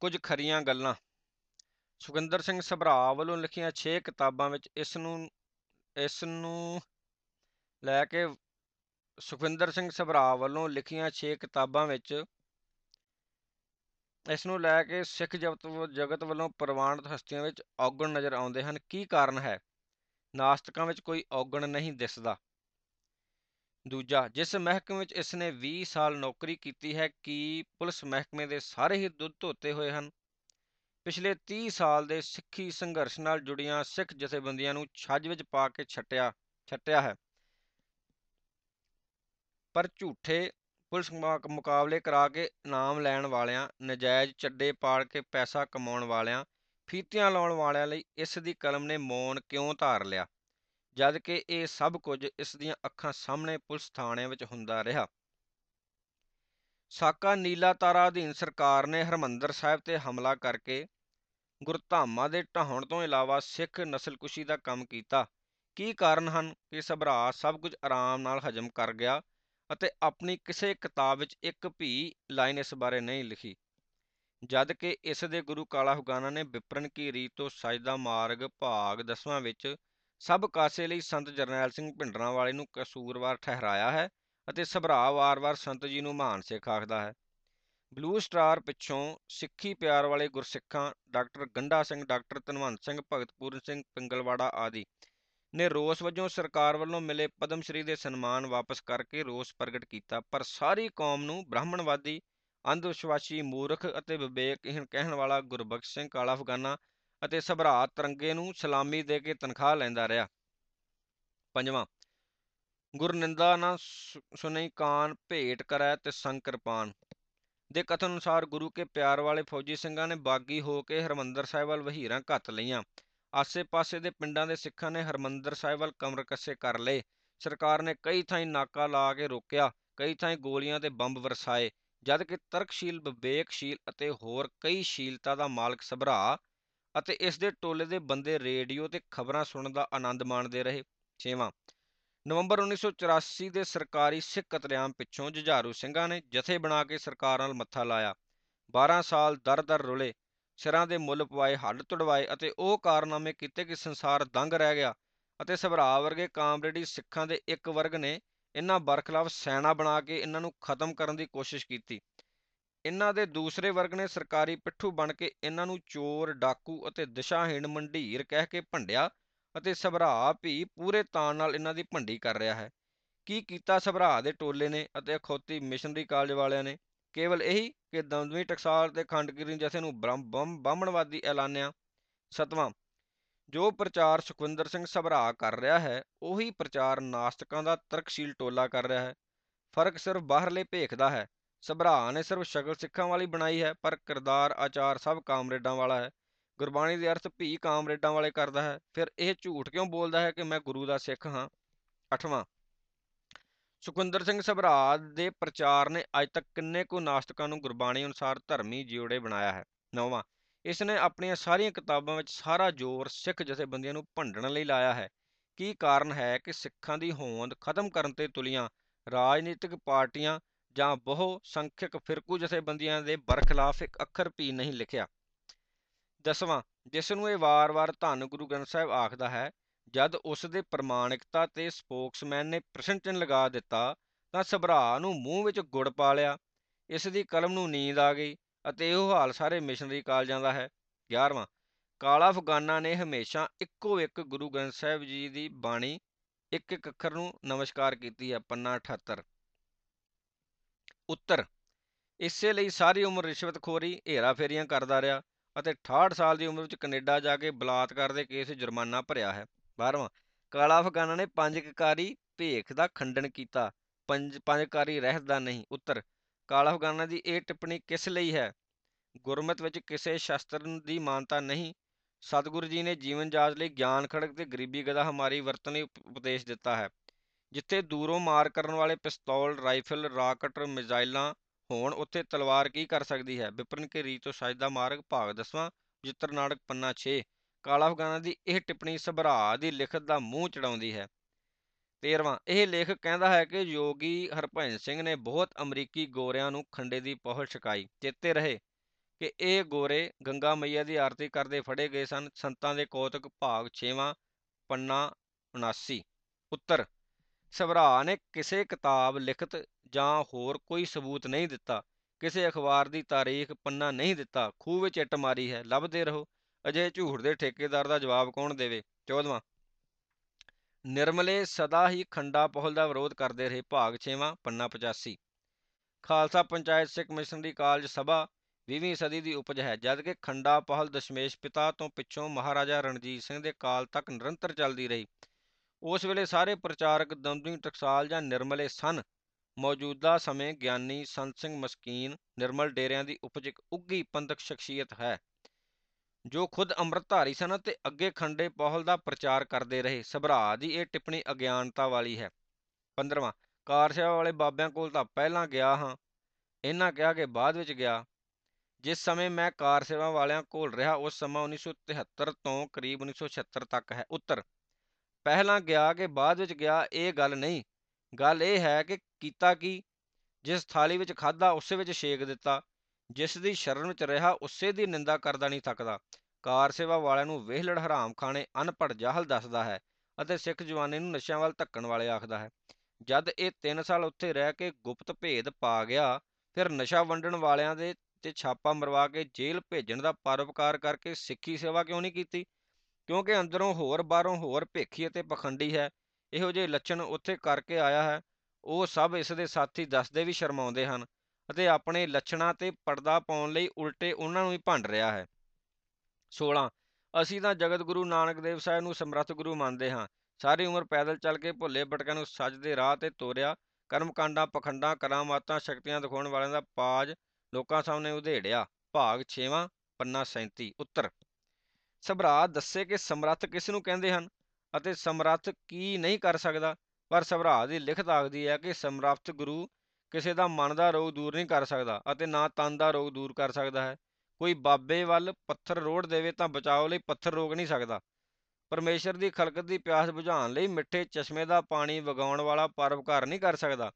ਕੁਝ ਖਰੀਆਂ ਗੱਲਾਂ। ਸੁਖਿੰਦਰ ਸਿੰਘ ਸਭਰਾ ਵੱਲੋਂ ਲਿਖੀਆਂ 6 ਕਿਤਾਬਾਂ ਵਿੱਚ ਇਸ ਨੂੰ ਇਸ ਨੂੰ ਲੈ ਕੇ ਸੁਖਿੰਦਰ ਸਿੰਘ ਸਭਰਾ ਵੱਲੋਂ ਲਿਖੀਆਂ 6 ਕਿਤਾਬਾਂ ਵਿੱਚ ਇਸ ਨੂੰ ਲੈ ਕੇ ਸਿੱਖ ਜਗਤ ਜਗਤ ਵੱਲੋਂ ਪ੍ਰਵਾਨਿਤ ਹਸਤੀਆਂ ਵਿੱਚ ਔਗਣ ਨਜ਼ਰ ਆਉਂਦੇ ਹਨ। ਕੀ ਕਾਰਨ ਹੈ? ਨਾਸਤਕਾਂ ਵਿੱਚ ਕੋਈ ਔਗਣ ਨਹੀਂ ਦਿਸਦਾ। ਦੂਜਾ, ਜਿਸ ਮਹਿਕਮੇ ਵਿੱਚ ਇਸ ਨੇ 20 ਸਾਲ ਨੌਕਰੀ ਕੀਤੀ ਹੈ, ਕੀ ਪੁਲਿਸ ਮਹਿਕਮੇ ਦੇ ਸਾਰੇ ਹੀ ਦੁੱਧ ਧੋਤੇ ਹੋਏ ਹਨ? ਪਿਛਲੇ 30 ਸਾਲ ਦੇ ਸਿੱਖੀ ਸੰਘਰਸ਼ ਨਾਲ ਜੁੜੀਆਂ ਸਿੱਖ ਜਥੇਬੰਦੀਆਂ ਨੂੰ ਛੱਜ ਵਿੱਚ ਪਾ ਕੇ ਛੱਟਿਆ ਛੱਟਿਆ ਹੈ। ਪਰ ਝੂਠੇ ਪੁਲਿਸ ਮੁਕਾਬਲੇ ਕਰਾ ਕੇ ਇਨਾਮ ਲੈਣ ਵਾਲਿਆਂ, ਨਜਾਇਜ਼ ਚੱਡੇ ਪਾੜ ਕੇ ਪੈਸਾ ਕਮਾਉਣ ਵਾਲਿਆਂ, ਫੀਤੀਆਂ ਲਾਉਣ ਵਾਲਿਆਂ ਲਈ ਇਸ ਦੀ ਕਲਮ ਨੇ ਮੌਨ ਕਿਉਂ ਧਾਰ ਲਿਆ? ਜਦ ਕਿ ਇਹ ਸਭ ਕੁਝ ਇਸ ਦੀਆਂ ਅੱਖਾਂ ਸਾਹਮਣੇ ਪੁਲਿਸ ਥਾਣਿਆਂ ਵਿੱਚ ਹੁੰਦਾ ਰਿਹਾ। ਸਾਕਾ ਨੀਲਾ ਤਾਰਾ ਅਧੀਨ ਸਰਕਾਰ ਨੇ ਹਰਮੰਦਰ ਸਾਹਿਬ ਤੇ ਹਮਲਾ ਕਰਕੇ ਗੁਰਧਾਮਾਂ ਦੇ ਢਾਹੁਣ ਤੋਂ ਇਲਾਵਾ ਸਿੱਖ ਨਸਲਕੁਸ਼ੀ ਦਾ ਕੰਮ ਕੀਤਾ। ਕੀ ਕਾਰਨ ਹਨ? ਕਿ ਸਭਰਾ ਸਭ ਕੁਝ ਆਰਾਮ ਨਾਲ ਹਜਮ ਕਰ ਗਿਆ ਅਤੇ ਆਪਣੀ ਕਿਸੇ ਕਿਤਾਬ ਵਿੱਚ ਇੱਕ ਵੀ ਲਾਈਨ ਇਸ ਬਾਰੇ ਨਹੀਂ ਲਿਖੀ। ਜਦ ਕਿ ਇਸ ਦੇ ਗੁਰੂ ਕਾਲਾ ਹੁਗਾਨਾ ਨੇ ਵਿਪਰਨ ਕੀ ਰੀਤ ਤੋਂ ਸਜਦਾ ਮਾਰਗ ਭਾਗ ਦਸਵਾਂ ਵਿੱਚ ਸਭ ਕਾਸੇ ਲਈ ਸੰਤ ਜਰਨੈਲ ਸਿੰਘ ਭਿੰਡਰਾਂ ਵਾਲੇ ਨੂੰ ਕਸੂਰਵਾਰ ਠਹਿਰਾਇਆ ਹੈ ਅਤੇ ਸਭਰਾ ਵਾਰ-ਵਾਰ ਸੰਤ ਜੀ ਨੂੰ ਮਹਾਨ ਸਿੱਖ ਆਖਦਾ ਹੈ। ਬਲੂ ਸਟਾਰ ਪਿੱਛੋਂ ਸਿੱਖੀ ਪਿਆਰ ਵਾਲੇ ਗੁਰਸਿੱਖਾਂ ਡਾਕਟਰ ਗੰਡਾ ਸਿੰਘ, ਡਾਕਟਰ ਧਨਵੰਤ ਸਿੰਘ, ਭਗਤਪੂਰਨ ਸਿੰਘ, ਪਿੰਗਲਵਾੜਾ ਆਦਿ ਨੇ ਰੋਸ ਵਜੋਂ ਸਰਕਾਰ ਵੱਲੋਂ ਮਿਲੇ ਪਦਮ ਸ਼੍ਰੀ ਦੇ ਸਨਮਾਨ ਵਾਪਸ ਕਰਕੇ ਰੋਸ ਪ੍ਰਗਟ ਕੀਤਾ। ਪਰ ਸਾਰੀ ਕੌਮ ਨੂੰ ਬ੍ਰਾਹਮਣਵਾਦੀ, ਅੰਧਵਿਸ਼ਵਾਸੀ ਮੂਰਖ ਅਤੇ ਵਿਵੇਕਹੀਣ ਕਹਿਣ ਵਾਲਾ ਗੁਰਬਖਸ਼ ਸਿੰਘ ਕਾਲਾ ਅਫਗਾਨਾ ਅਤੇ ਸਭਰਾ ਤਰੰਗੇ ਨੂੰ ਸਲਾਮੀ ਦੇ ਕੇ ਤਨਖਾਹ ਲੈਂਦਾ ਰਿਹਾ। ਪੰਜਵਾਂ ਗੁਰਨਿੰਦਾ ਨਾ ਸੁਨਈ ਕਾਨ ਭੇਟ ਕਰੈ ਤੇ ਕਿਰਪਾਨ। ਦੇ ਕਥਨ ਅਨੁਸਾਰ ਗੁਰੂ ਕੇ ਪਿਆਰ ਵਾਲੇ ਫੌਜੀ ਸਿੰਘਾਂ ਨੇ ਬਾਗੀ ਹੋ ਕੇ ਹਰਮੰਦਰ ਸਾਹਿਬ ਵੱਲ ਵਹੀਰਾਂ ਘੱਤ ਲਈਆਂ। ਆਸੇ-ਪਾਸੇ ਦੇ ਪਿੰਡਾਂ ਦੇ ਸਿੱਖਾਂ ਨੇ ਹਰਮੰਦਰ ਸਾਹਿਬ ਵੱਲ ਕਮਰ ਕੱਸੇ ਕਰ ਲਏ। ਸਰਕਾਰ ਨੇ ਕਈ ਥਾਈਂ ਨਾਕਾ ਲਾ ਕੇ ਰੋਕਿਆ, ਕਈ ਥਾਈਂ ਗੋਲੀਆਂ ਤੇ ਬੰਬ ਵਰਸਾਏ, ਜਦ ਕਿ ਤਰਕਸ਼ੀਲ, ਵਿਵੇਕਸ਼ੀਲ ਅਤੇ ਹੋਰ ਕਈ ਸ਼ੀਲਤਾ ਦਾ ਮਾਲਕ ਸਭਰਾ ਅਤੇ ਇਸ ਦੇ ਟੋਲੇ ਦੇ ਬੰਦੇ ਰੇਡੀਓ ਤੇ ਖਬਰਾਂ ਸੁਣਨ ਦਾ ਆਨੰਦ ਮਾਣਦੇ ਰਹੇ। ਛੇਵਾਂ, ਨਵੰਬਰ 1984 ਦੇ ਸਰਕਾਰੀ ਸਿੱਖ ਕਤਲੇਆਮ ਪਿੱਛੋਂ ਜੁਝਾਰੂ ਸਿੰਘਾਂ ਨੇ ਜਥੇ ਬਣਾ ਕੇ ਸਰਕਾਰ ਨਾਲ ਮੱਥਾ ਲਾਇਆ। 12 ਸਾਲ ਦਰ-ਦਰ ਰੁਲੇ, ਸਿਰਾਂ ਦੇ ਮੁੱਲ ਪਵਾਏ, ਹੱਡ ਤੁੜਵਾਏ ਅਤੇ ਉਹ ਕਾਰਨਾਮੇ ਕੀਤੇ ਕਿ ਸੰਸਾਰ ਦੰਗ ਰਹਿ ਗਿਆ ਅਤੇ ਸਭਰਾ ਵਰਗੇ ਕਾਮਰੇਡੀ ਸਿੱਖਾਂ ਦੇ ਇੱਕ ਵਰਗ ਨੇ ਇਹਨਾਂ ਬਰਖਲਾਫ ਸੈਨਾ ਬਣਾ ਕੇ ਇਹਨਾਂ ਨੂੰ ਖਤਮ ਕਰਨ ਦੀ ਕੋਸ਼ਿਸ਼ ਕੀਤੀ। ਇਹਨਾਂ ਦੇ ਦੂਸਰੇ ਵਰਗ ਨੇ ਸਰਕਾਰੀ ਪਿੱਠੂ ਬਣ ਕੇ ਇਹਨਾਂ ਨੂੰ ਚੋਰ, ਡਾਕੂ ਅਤੇ ਦਿਸ਼ਾਹੀਣ ਮੰਡੀਰ ਕਹਿ ਕੇ ਭੰਡਿਆ ਅਤੇ ਸਭਰਾ ਵੀ ਪੂਰੇ ਤਾਣ ਨਾਲ ਇਹਨਾਂ ਦੀ ਭੰਡੀ ਕਰ ਰਿਹਾ ਹੈ। ਕੀ ਕੀਤਾ ਸਭਰਾ ਦੇ ਟੋਲੇ ਨੇ ਅਤੇ ਅਖੌਤੀ ਮਿਸ਼ਨਰੀ ਕਾਲਜ ਵਾਲਿਆਂ ਨੇ? ਕੇਵਲ ਇਹੀ ਕਿ ਦਮਦਮੀ ਟਕਸਾਲ ਤੇ ਖੰਡਗਿਰੀ ਜਥੇ ਨੂੰ ਬ੍ਰਹਮ ਬਾਹਮਣਵਾਦੀ ਐਲਾਨਿਆ। ਸਤਵਾਂ, ਜੋ ਪ੍ਰਚਾਰ ਸੁਖਵਿੰਦਰ ਸਿੰਘ ਸਭਰਾ ਕਰ ਰਿਹਾ ਹੈ, ਉਹੀ ਪ੍ਰਚਾਰ ਨਾਸਤਕਾਂ ਦਾ ਤਰਕਸ਼ੀਲ ਟੋਲਾ ਕਰ ਰਿਹਾ ਹੈ। ਫ਼ਰਕ ਸਿਰਫ ਬਾਹਰਲੇ ਭੇਖ ਦਾ ਹੈ। ਸਭਰਾ ਨੇ ਸਿਰਫ ਸ਼ਕਲ ਸਿੱਖਾਂ ਵਾਲੀ ਬਣਾਈ ਹੈ, ਪਰ ਕਿਰਦਾਰ, ਆਚਾਰ ਸਭ ਕਾਮਰੇਡਾਂ ਵਾਲਾ ਹੈ। ਗੁਰਬਾਣੀ ਦੇ ਅਰਥ ਭੀ ਕਾਮਰੇਡਾਂ ਵਾਲੇ ਕਰਦਾ ਹੈ। ਫਿਰ ਇਹ ਝੂਠ ਕਿਉਂ ਬੋਲਦਾ ਹੈ ਕਿ ਮੈਂ ਗੁਰੂ ਦਾ ਸਿੱਖ ਹਾਂ? ਅਠਵਾਂ, ਸੁਖਵਿੰਦਰ ਸਿੰਘ ਸਭਰਾ ਦੇ ਪ੍ਰਚਾਰ ਨੇ ਅੱਜ ਤੱਕ ਕਿੰਨੇ ਕੁ ਨਾਸਤਕਾਂ ਨੂੰ ਗੁਰਬਾਣੀ ਅਨੁਸਾਰ ਧਰਮੀ ਜਿਉੜੇ ਬਣਾਇਆ ਹੈ? ਨੌਵਾਂ, ਇਸ ਨੇ ਆਪਣੀਆਂ ਸਾਰੀਆਂ ਕਿਤਾਬਾਂ ਵਿੱਚ ਸਾਰਾ ਜ਼ੋਰ ਸਿੱਖ ਜਥੇਬੰਦੀਆਂ ਨੂੰ ਭੰਡਣ ਲਈ ਲਾਇਆ ਹੈ। ਕੀ ਕਾਰਨ ਹੈ ਕਿ ਸਿੱਖਾਂ ਦੀ ਹੋਂਦ ਖਤਮ ਕਰਨ ਤੇ ਤੁਲੀਆਂ ਰਾਜਨੀਤਿਕ ਪਾਰਟੀਆਂ ਜਾਂ ਬਹੁ ਸੰਖਿਅਕ ਫਿਰਕੂ ਜਥੇਬੰਦੀਆਂ ਦੇ ਬਰਖਲਾਫ ਇੱਕ ਅੱਖਰ ਵੀ ਨਹੀਂ ਲਿਖਿਆ। ਦਸਵਾਂ, ਜਿਸ ਨੂੰ ਇਹ ਵਾਰ-ਵਾਰ ਧੰਨ ਗੁਰੂ ਗ੍ਰੰਥ ਸਾਹਿਬ ਆਖਦਾ ਹੈ, ਜਦ ਉਸ ਦੇ ਪ੍ਰਮਾਣਿਕਤਾ ਤੇ ਸਪੋਕਸਮੈਨ ਨੇ ਪ੍ਰਸ਼ਨ ਚਿੰਨ ਲਗਾ ਦਿੱਤਾ, ਤਾਂ ਸਭਰਾ ਨੂੰ ਮੂੰਹ ਵਿੱਚ ਗੁੜ ਪਾ ਲਿਆ। ਇਸ ਦੀ ਕਲਮ ਨੂੰ ਨੀਂਦ ਆ ਗਈ ਅਤੇ ਇਹੋ ਹਾਲ ਸਾਰੇ ਮਿਸ਼ਨਰੀ ਕਾਲਜਾਂ ਦਾ ਹੈ। 11ਵਾਂ ਕਾਲਾ ਅਫਗਾਨਾ ਨੇ ਹਮੇਸ਼ਾ ਇੱਕੋ ਇੱਕ ਗੁਰੂ ਗ੍ਰੰਥ ਸਾਹਿਬ ਜੀ ਦੀ ਬਾਣੀ ਇੱਕ ਇੱਕ ਅੱਖਰ ਨੂੰ ਨਮਸਕਾਰ ਕੀਤੀ ਹੈ। ਪੰਨਾ 78 ਉੱਤਰ। ਇਸੇ ਲਈ ਸਾਰੀ ਉਮਰ ਰਿਸ਼ਵਤਖੋਰੀ ਹੀਰਾ ਫੇਰੀਆਂ ਕਰਦਾ ਰਿਹਾ ਅਤੇ 68 ਸਾਲ ਦੀ ਉਮਰ ਵਿੱਚ ਕੈਨੇਡਾ ਜਾ ਕੇ ਬਲਾਤਕਾਰ ਦੇ ਕੇਸ ਜੁਰਮਾਨਾ ਭਰਿਆ ਹੈ। 12ਵਾਂ ਕਾਲਾ ਅਫਗਾਨਾ ਨੇ ਪੰਜ ਕਕਾਰੀ ਭੇਖ ਦਾ ਖੰਡਨ ਕੀਤਾ। ਪੰਜ ਪੰਜਕਾਰੀ ਰਹਿਤ ਦਾ ਨਹੀਂ, ਉੱਤਰ, ਕਾਲਾ ਅਫਗਾਨਾ ਦੀ ਇਹ ਟਿੱਪਣੀ ਕਿਸ ਲਈ ਹੈ? ਗੁਰਮਤ ਵਿੱਚ ਕਿਸੇ ਸ਼ਸਤਰ ਦੀ ਮਾਨਤਾ ਨਹੀਂ। ਸਤਿਗੁਰੂ ਜੀ ਨੇ ਜੀਵਨ ਜਾਚ ਲਈ ਗਿਆਨ ਖੜਕ ਤੇ ਗਰੀਬੀ ਗਦਾ ਹਮਾਰੀ ਵਰਤਨ ਲਈ ਉਪਦੇਸ਼ ਦਿੱਤਾ ਹੈ। ਜਿੱਥੇ ਦੂਰੋਂ ਮਾਰ ਕਰਨ ਵਾਲੇ ਪਿਸਤੌਲ, ਰਾਈਫਲ, ਰਾਕਟ, ਮਿਜ਼ਾਈਲਾਂ ਹੋਣ, ਉੱਥੇ ਤਲਵਾਰ ਕੀ ਕਰ ਸਕਦੀ ਹੈ? ਵਿਪਰਨ ਕੇ ਰੀਤੋ ਸਜਦਾ ਮਾਰਗ ਭਾਗ ਦਸਵਾਂ। ਜਿੱਤਰ ਨਾਟਕ ਪੰਨਾ 6 ਕਾਲਾ ਅਫਗਾਨਾ ਦੀ ਇਹ ਟਿੱਪਣੀ ਸਭਰਾ ਦੀ ਲਿਖਤ ਦਾ ਮੂੰਹ ਚੜਾਉਂਦੀ ਹੈ। 13ਵਾਂ ਇਹ ਲੇਖਕ ਕਹਿੰਦਾ ਹੈ ਕਿ ਯੋਗੀ ਹਰਭਜਨ ਸਿੰਘ ਨੇ ਬਹੁਤ ਅਮਰੀਕੀ ਗੋਰਿਆਂ ਨੂੰ ਖੰਡੇ ਦੀ ਪਹੁਲ ਛਕਾਈ। ਚੇਤੇ ਰਹੇ ਕਿ ਇਹ ਗੋਰੇ ਗੰਗਾ ਮਈਆ ਦੀ ਆਰਤੀ ਕਰਦੇ ਫੜੇ ਗਏ ਸਨ। ਸੰਤਾਂ ਦੇ ਕੌਤਕ ਭਾਗ 6ਵਾਂ ਪੰਨਾ 79 ਉੱਤਰ। ਸਭਰਾ ਨੇ ਕਿਸੇ ਕਿਤਾਬ ਲਿਖਤ ਜਾਂ ਹੋਰ ਕੋਈ ਸਬੂਤ ਨਹੀਂ ਦਿੱਤਾ। ਕਿਸੇ ਅਖਬਾਰ ਦੀ ਤਾਰੀਖ ਪੰਨਾ ਨਹੀਂ ਦਿੱਤਾ। ਖੂਹ ਵਿੱਚ ਇੱਟ ਮਾਰੀ ਹੈ। ਲੱਭਦੇ ਰਹੋ। ਅਜੇ ਝੂਠ ਦੇ ਠੇਕੇਦਾਰ ਦਾ ਜਵਾਬ ਕੌਣ ਦੇਵੇ? 14ਵਾਂ ਨਿਰਮਲੇ ਸਦਾ ਹੀ ਖੰਡਾ ਪਹਲ ਦਾ ਵਿਰੋਧ ਕਰਦੇ ਰਹੇ। ਭਾਗ 6ਵਾਂ ਪੰਨਾ 85 ਖਾਲਸਾ ਪੰਚਾਇਤ ਸਿੱਖ ਮਿਸ਼ਨਰੀ ਕਾਲਜ ਸਭਾ 20ਵੀਂ ਸਦੀ ਦੀ ਉਪਜ ਹੈ ਜਦਕਿ ਖੰਡਾ ਪਹਲ ਦਸ਼ਮੇਸ਼ ਪਿਤਾ ਤੋਂ ਪਿੱਛੋਂ ਮਹਾਰਾਜਾ ਰਣਜੀਤ ਸਿੰਘ ਦੇ ਕਾਲ ਤੱਕ ਨਿਰੰਤਰ ਚੱਲਦੀ ਰਹੀ। ਉਸ ਵੇਲੇ ਸਾਰੇ ਪ੍ਰਚਾਰਕ ਦਮਦਮੀ ਟਕਸਾਲ ਜਾਂ ਨਿਰਮਲੇ ਸਨ। ਮੌਜੂਦਾ ਸਮੇਂ ਗਿਆਨੀ ਸੰਤ ਸਿੰਘ ਮਸਕੀਨ ਨਿਰਮਲ ਡੇਰਿਆਂ ਦੀ ਉਪਜ ਇੱਕ ਉੱਗੀ ਪੰਥਕ ਸ਼ਖਸੀਅਤ ਹੈ, ਜੋ ਖੁਦ ਅੰਮ੍ਰਿਤਧਾਰੀ ਸਨ ਅਤੇ ਅੱਗੇ ਖੰਡੇ ਪਹਲ ਦਾ ਪ੍ਰਚਾਰ ਕਰਦੇ ਰਹੇ। ਸਭਰਾ ਦੀ ਇਹ ਟਿੱਪਣੀ ਅਗਿਆਨਤਾ ਵਾਲੀ ਹੈ। 15ਵਾਂ ਕਾਰ ਸੇਵਾ ਵਾਲੇ ਬਾਬਿਆਂ ਕੋਲ ਤਾਂ ਪਹਿਲਾਂ ਗਿਆ ਹਾਂ। ਇਹਨਾਂ ਕਿਹਾ ਕਿ ਬਾਅਦ ਵਿੱਚ ਗਿਆ। ਜਿਸ ਸਮੇਂ ਮੈਂ ਕਾਰ ਸੇਵਾ ਵਾਲਿਆਂ ਕੋਲ ਰਿਹਾ, ਉਸ ਸਮਾਂ 1973 ਤੋਂ ਕਰੀਬ 1976 ਤੱਕ ਹੈ। ਉੱਤਰ ਪਹਿਲਾਂ ਗਿਆ ਕਿ ਬਾਅਦ ਵਿੱਚ ਗਿਆ, ਇਹ ਗੱਲ ਨਹੀਂ। ਗੱਲ ਇਹ ਹੈ ਕਿ ਕੀਤਾ ਕੀ? ਜਿਸ ਥਾਲੀ ਵਿੱਚ ਖਾਦਾ ਉਸੇ ਵਿੱਚ ਛੇਕ ਦਿੱਤਾ। ਜਿਸ ਦੀ ਸ਼ਰਨ ਵਿੱਚ ਰਿਹਾ, ਉਸੇ ਦੀ ਨਿੰਦਾ ਕਰਦਾ ਨਹੀਂ ਥੱਕਦਾ। ਕਾਰ ਸੇਵਾ ਵਾਲਿਆਂ ਨੂੰ ਵਿਹਲੜ ਹਰਾਮ ਖਾਣੇ ਅਨਪੜ ਜਾਹਲ ਦੱਸਦਾ ਹੈ ਅਤੇ ਸਿੱਖ ਜਵਾਨੀ ਨੂੰ ਨਸ਼ਿਆਂ ਵੱਲ ਧੱਕਣ ਵਾਲੇ ਆਖਦਾ ਹੈ। ਜਦ ਇਹ 3 ਸਾਲ ਉੱਥੇ ਰਹਿ ਕੇ ਗੁਪਤ ਭੇਦ ਪਾ ਗਿਆ, ਫਿਰ ਨਸ਼ਾ ਵੰਡਣ ਵਾਲਿਆਂ ਦੇ ਤੇ ਛਾਪਾ ਮਰਵਾ ਕੇ ਜੇਲ੍ਹ ਭੇਜਣ ਦਾ ਪਰਉਪਕਾਰ ਕਰਕੇ ਸਿੱਖੀ ਸੇਵਾ ਕਿਉਂ ਨਹੀਂ ਕੀਤੀ? ਕਿਉਂਕਿ ਅੰਦਰੋਂ ਹੋਰ, ਬਾਹਰੋਂ ਹੋਰ ਭੇਖੀ ਅਤੇ ਪਖੰਡੀ ਹੈ। ਇਹੋ ਜਿਹੇ ਲੱਛਣ ਉੱਥੇ ਕਰਕੇ ਆਇਆ ਹੈ। ਉਹ ਸਭ ਇਸ ਦੇ ਸਾਥੀ ਦੱਸਦੇ ਵੀ ਸ਼ਰਮਾਉਂਦੇ ਹਨ ਅਤੇ ਆਪਣੇ ਲੱਛਣਾਂ ਤੇ ਪਰਦਾ ਪਾਉਣ ਲਈ ਉਲਟੇ ਉਹਨਾਂ ਨੂੰ ਹੀ ਭੰਡ ਰਿਹਾ ਹੈ। 16 ਅਸੀਂ ਤਾਂ ਜਗਤ ਗੁਰੂ ਨਾਨਕ ਦੇਵ ਸਾਹਿਬ ਨੂੰ ਸਮਰੱਥ ਗੁਰੂ ਮੰਨਦੇ ਹਾਂ। ਸਾਰੀ ਉਮਰ ਪੈਦਲ ਚੱਲ ਕੇ ਭੁੱਲੇ ਭਟਕਿਆਂ ਨੂੰ ਸੱਚ ਦੇ ਰਾਹ ਤੇ ਤੋਰਿਆ, ਕਰਮਕਾਂਡਾਂ, ਪਖੰਡਾਂ, ਕਰਾਮਾਤਾਂ, ਸ਼ਕਤੀਆਂ ਦਿਖਾਉਣ ਵਾਲਿਆਂ ਦਾ ਪਾਜ ਲੋਕਾਂ ਸਾਹਮਣੇ ਉਧੇੜਿਆ। ਭਾਗ 6ਵਾਂ ਪੰਨਾ 37 ਉੱਤਰ। ਸਭਰਾ ਦੱਸੇ ਕਿ ਸਮਰੱਥ ਕਿਸ ਨੂੰ ਕਹਿੰਦੇ ਹਨ ਅਤੇ ਸਮਰੱਥ ਕੀ ਨਹੀਂ ਕਰ ਸਕਦਾ, ਪਰ ਸਭਰਾ ਦੀ ਲਿਖਤ ਆਖਦੀ ਹੈ ਕਿ ਸਮਰੱਥ ਗੁਰੂ ਕਿਸੇ ਦਾ ਮਨ ਦਾ ਰੋਗ ਦੂਰ ਨਹੀਂ ਕਰ ਸਕਦਾ ਅਤੇ ਨਾ ਤਨ ਦਾ ਰੋਗ ਦੂਰ ਕਰ ਸਕਦਾ ਹੈ। ਕੋਈ ਬਾਬੇ ਵੱਲ ਪੱਥਰ ਰੋੜ ਦੇਵੇ ਤਾਂ ਬਚਾਓ ਲਈ ਪੱਥਰ ਰੋਕ ਨਹੀਂ ਸਕਦਾ। ਪਰਮੇਸ਼ਰ ਦੀ ਖਲਕਤ ਦੀ ਪਿਆਸ ਬੁਝਾਉਣ ਲਈ ਮਿੱਠੇ ਚਸ਼ਮੇ ਦਾ ਪਾਣੀ ਵਗਾਉਣ ਵਾਲਾ ਪਰਵਕਾਰ ਨਹੀਂ ਕਰ ਸਕਦਾ।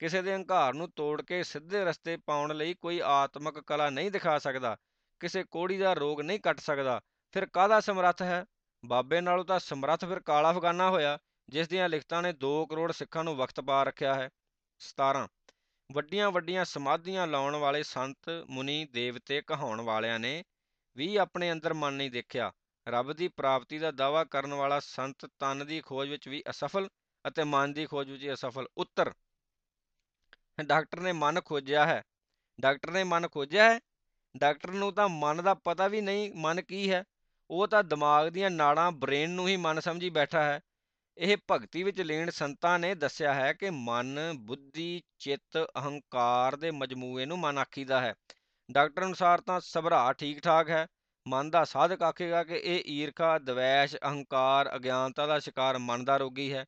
ਕਿਸੇ ਦੇ ਹੰਕਾਰ ਨੂੰ ਤੋੜ ਕੇ ਸਿੱਧੇ ਰਸਤੇ ਪਾਉਣ ਲਈ ਕੋਈ ਆਤਮਿਕ ਕਲਾ ਨਹੀਂ ਦਿਖਾ ਸਕਦਾ। ਕਿਸੇ ਕੋੜੀ ਦਾ ਰੋਗ ਨਹੀਂ ਕੱਟ ਸਕਦਾ। ਫਿਰ ਕਾਹਦਾ ਸਮਰੱਥ ਹੈ? ਬਾਬੇ ਨਾਲੋਂ ਤਾਂ ਸਮਰੱਥ ਫਿਰ ਕਾਲਾ ਫਗਾਨਾ ਹੋਇਆ, ਜਿਸ ਦੀਆਂ ਲਿਖਤਾਂ ਨੇ 2 ਕਰੋੜ ਸਿੱਖਾਂ ਨੂੰ ਵਕਤ ਪਾ ਰੱਖਿਆ ਹੈ। 17 ਵੱਡੀਆਂ ਵੱਡੀਆਂ ਸਮਾਧੀਆਂ ਲਾਉਣ ਵਾਲੇ ਸੰਤ, ਮੁਨੀ, ਦੇਵਤੇ ਕਹਾਉਣ ਵਾਲਿਆਂ ਨੇ ਵੀ ਆਪਣੇ ਅੰਦਰ ਮਨ ਨਹੀਂ ਦੇਖਿਆ। ਰੱਬ ਦੀ ਪ੍ਰਾਪਤੀ ਦਾ ਦਾਵਾ ਕਰਨ ਵਾਲਾ ਸੰਤ ਤਨ ਦੀ ਖੋਜ ਵਿੱਚ ਵੀ ਅਸਫਲ ਅਤੇ ਮਨ ਦੀ ਖੋਜ ਵਿੱਚ ਅਸਫਲ। ਉੱਤਰ, ਡਾਕਟਰ ਨੇ ਮਨ ਖੋਜਿਆ ਹੈ। ਡਾਕਟਰ ਨੇ ਮਨ ਖੋਜਿਆ ਹੈ? ਡਾਕਟਰ ਨੂੰ ਤਾਂ ਮਨ ਦਾ ਪਤਾ ਵੀ ਨਹੀਂ, ਮਨ ਕੀ ਹੈ? ਉਹ ਤਾਂ ਦਿਮਾਗ ਦੀਆਂ ਨਾੜਾਂ ਬ੍ਰੇਨ ਨੂੰ ਹੀ ਮਨ ਸਮਝੀ ਬੈਠਾ ਹੈ। ਇਹ ਭਗਤੀ ਵਿੱਚ ਲੀਨ ਸੰਤਾਂ ਨੇ ਦੱਸਿਆ ਹੈ ਕਿ ਮਨ, ਬੁੱਧੀ, ਚਿੱਤ, ਅਹੰਕਾਰ ਦੇ ਮਜਮੂਏ ਨੂੰ ਮਨ ਆਖੀਦਾ ਹੈ। ਡਾਕਟਰ ਅਨੁਸਾਰ ਤਾਂ ਸਭਰਾ ਠੀਕ ਠਾਕ ਹੈ। ਮਨ ਦਾ ਸਾਧਕ ਆਖੇਗਾ ਕਿ ਇਹ ਈਰਖਾ, ਦਵੈਸ਼, ਅਹੰਕਾਰ, ਅਗਿਆਨਤਾ ਦਾ ਸ਼ਿਕਾਰ ਮਨ ਦਾ ਰੋਗੀ ਹੈ।